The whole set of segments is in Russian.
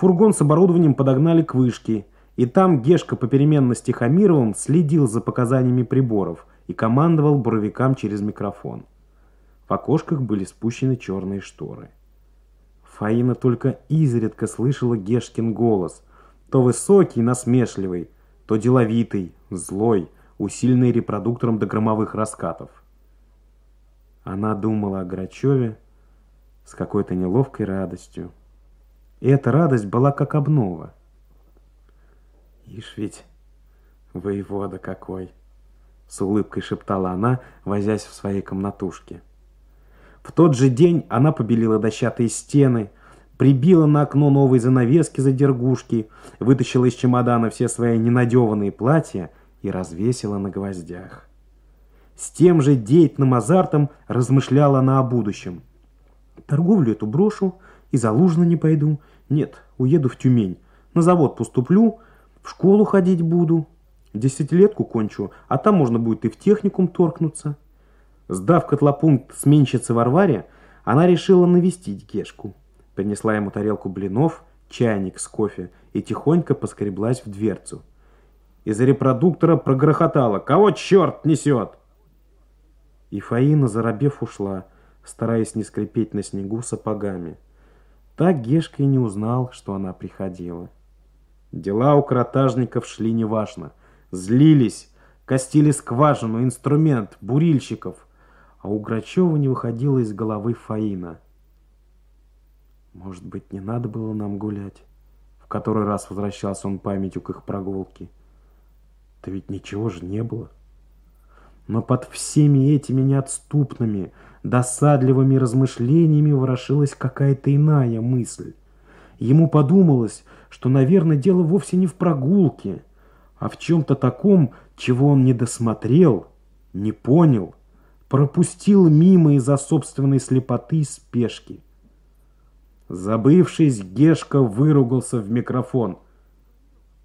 Фургон с оборудованием подогнали к вышке, и там Гешка попеременно с Тихомировым следил за показаниями приборов и командовал буровикам через микрофон. В окошках были спущены черные шторы. Фаина только изредка слышала Гешкин голос, то высокий, насмешливый, то деловитый, злой, усиленный репродуктором до громовых раскатов. Она думала о Грачеве с какой-то неловкой радостью. И эта радость была как обнова. «Ишь ведь, воевода какой!» С улыбкой шептала она, возясь в своей комнатушке. В тот же день она побелила дощатые стены, прибила на окно новые занавески за дергушки, вытащила из чемодана все свои ненадеванные платья и развесила на гвоздях. С тем же деятельным азартом размышляла она о будущем. Торговлю эту брошу и за Лужно не пойду. Нет, уеду в Тюмень. На завод поступлю, в школу ходить буду. Десятилетку кончу, а там можно будет и в техникум торкнуться. Сдав котлопункт сменщице Варваре, она решила навестить Гешку. Принесла ему тарелку блинов, чайник с кофе и тихонько поскреблась в дверцу. Из-за репродуктора прогрохотала «Кого черт несет?» И Фаина, заробев, ушла, стараясь не скрипеть на снегу сапогами. Так Гешка и не узнал, что она приходила. Дела у кротажников шли неважно. Злились, костили скважину, инструмент, бурильщиков. А у Грачева не выходила из головы Фаина. Может быть, не надо было нам гулять? В который раз возвращался он памятью к их прогулке. Да ведь ничего же не было. Но под всеми этими неотступными, досадливыми размышлениями ворошилась какая-то иная мысль. Ему подумалось, что, наверное, дело вовсе не в прогулке, а в чем-то таком, чего он не досмотрел, не понял, пропустил мимо из-за собственной слепоты и спешки. Забывшись, Гешка выругался в микрофон.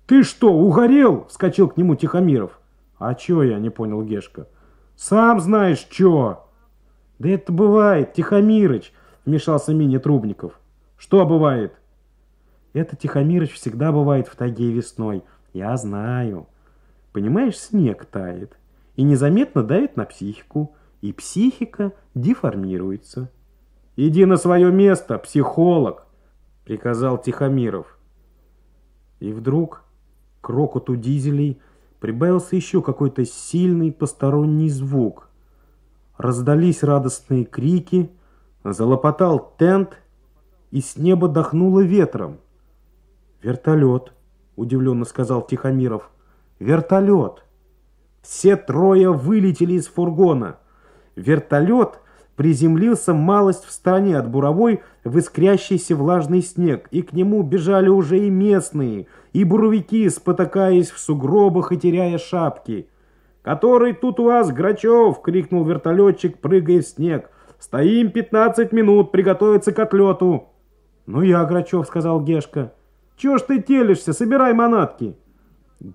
«Ты что, угорел?» — вскочил к нему Тихомиров. «А чё я?» — не понял Гешка. Сам знаешь, что. Да это бывает, Тихомирыч, вмешался Мини Трубников. Что бывает? Это Тихомирыч всегда бывает в тайге весной. Я знаю. Понимаешь, снег тает. И незаметно давит на психику. И психика деформируется. «Иди на свое место, психолог!» — приказал Тихомиров. И вдруг к рокоту дизелей прибавился еще какой-то сильный посторонний звук. Раздались радостные крики, залопотал тент, и с неба дохнуло ветром. «Вертолет», — удивленно сказал Тихомиров. «Вертолет!» Все трое вылетели из фургона. Вертолет приземлился малость в стороне от буровой в искрящийся влажный снег, и к нему бежали уже и местные, и буровики, спотыкаясь в сугробах и теряя шапки. «Который тут у вас, Грачев?» — крикнул вертолетчик, прыгая в снег. «Стоим пятнадцать минут, приготовиться к отлету!» «Ну я, Грачев», — сказал Гешка. «Чего ж ты телишься? Собирай манатки!»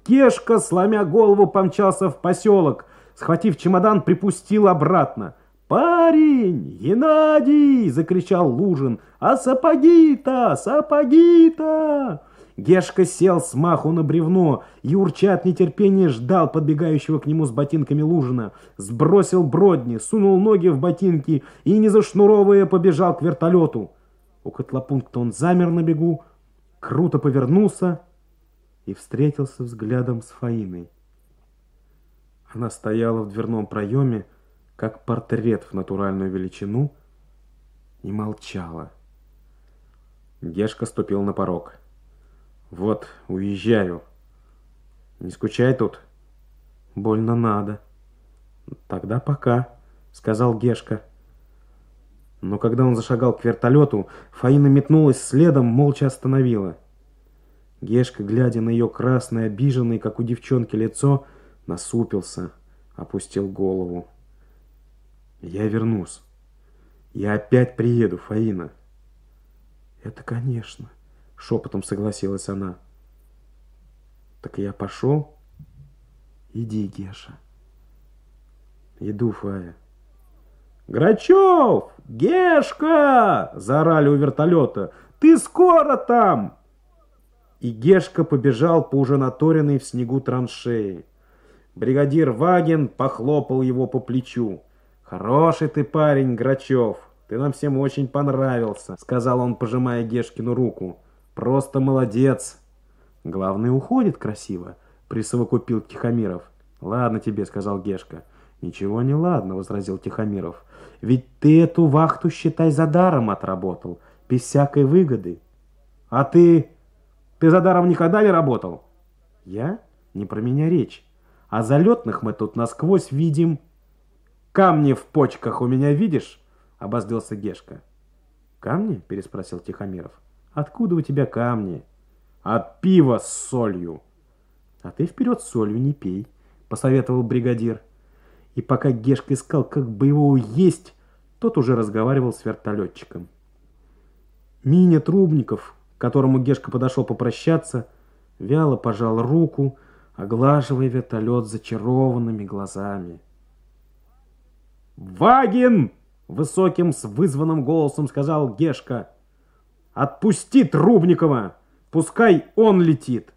Гешка, сломя голову, помчался в поселок. Схватив чемодан, припустил обратно. «Парень! Геннадий!» — закричал Лужин. «А сапоги-то! Сапоги-то!» Гешка сел с маху на бревно и, урча от нетерпения, ждал подбегающего к нему с ботинками Лужина. Сбросил бродни, сунул ноги в ботинки и, не зашнуровывая, побежал к вертолету. У котлопункта он замер на бегу, круто повернулся и встретился взглядом с Фаиной. Она стояла в дверном проеме, как портрет в натуральную величину, и молчала. Гешка ступил на порог. «Вот, уезжаю. Не скучай тут. Больно надо». «Тогда пока», — сказал Гешка. Но когда он зашагал к вертолету, Фаина метнулась следом, молча остановила. Гешка, глядя на ее красное, обиженное, как у девчонки, лицо, насупился, опустил голову. Я вернусь. Я опять приеду, Фаина. Это, конечно, шепотом согласилась она. Так я пошел? Иди, Геша. Иду, Фая. «Грачев! Гешка!» – заорали у вертолета. «Ты скоро там?» и Гешка побежал по уже наторенной в снегу траншеи. Бригадир Ваген похлопал его по плечу. «Хороший ты парень, Грачев, ты нам всем очень понравился», сказал он, пожимая Гешкину руку. «Просто молодец». «Главное, уходит красиво», присовокупил Тихомиров. «Ладно тебе», сказал Гешка. «Ничего не ладно», возразил Тихомиров. «Ведь ты эту вахту, считай, за даром отработал, без всякой выгоды». «А ты...» Ты за даром никогда не работал? Я? Не про меня речь. А залетных мы тут насквозь видим. Камни в почках у меня видишь? Обозлился Гешка. Камни? Переспросил Тихомиров. Откуда у тебя камни? От пива с солью. А ты вперед солью не пей, посоветовал бригадир. И пока Гешка искал, как бы его есть, тот уже разговаривал с вертолетчиком. Миня Трубников, к которому Гешка подошел попрощаться, вяло пожал руку, оглаживая вертолет зачарованными глазами. «Вагин!» — высоким с вызванным голосом сказал Гешка. «Отпусти Трубникова! Пускай он летит!»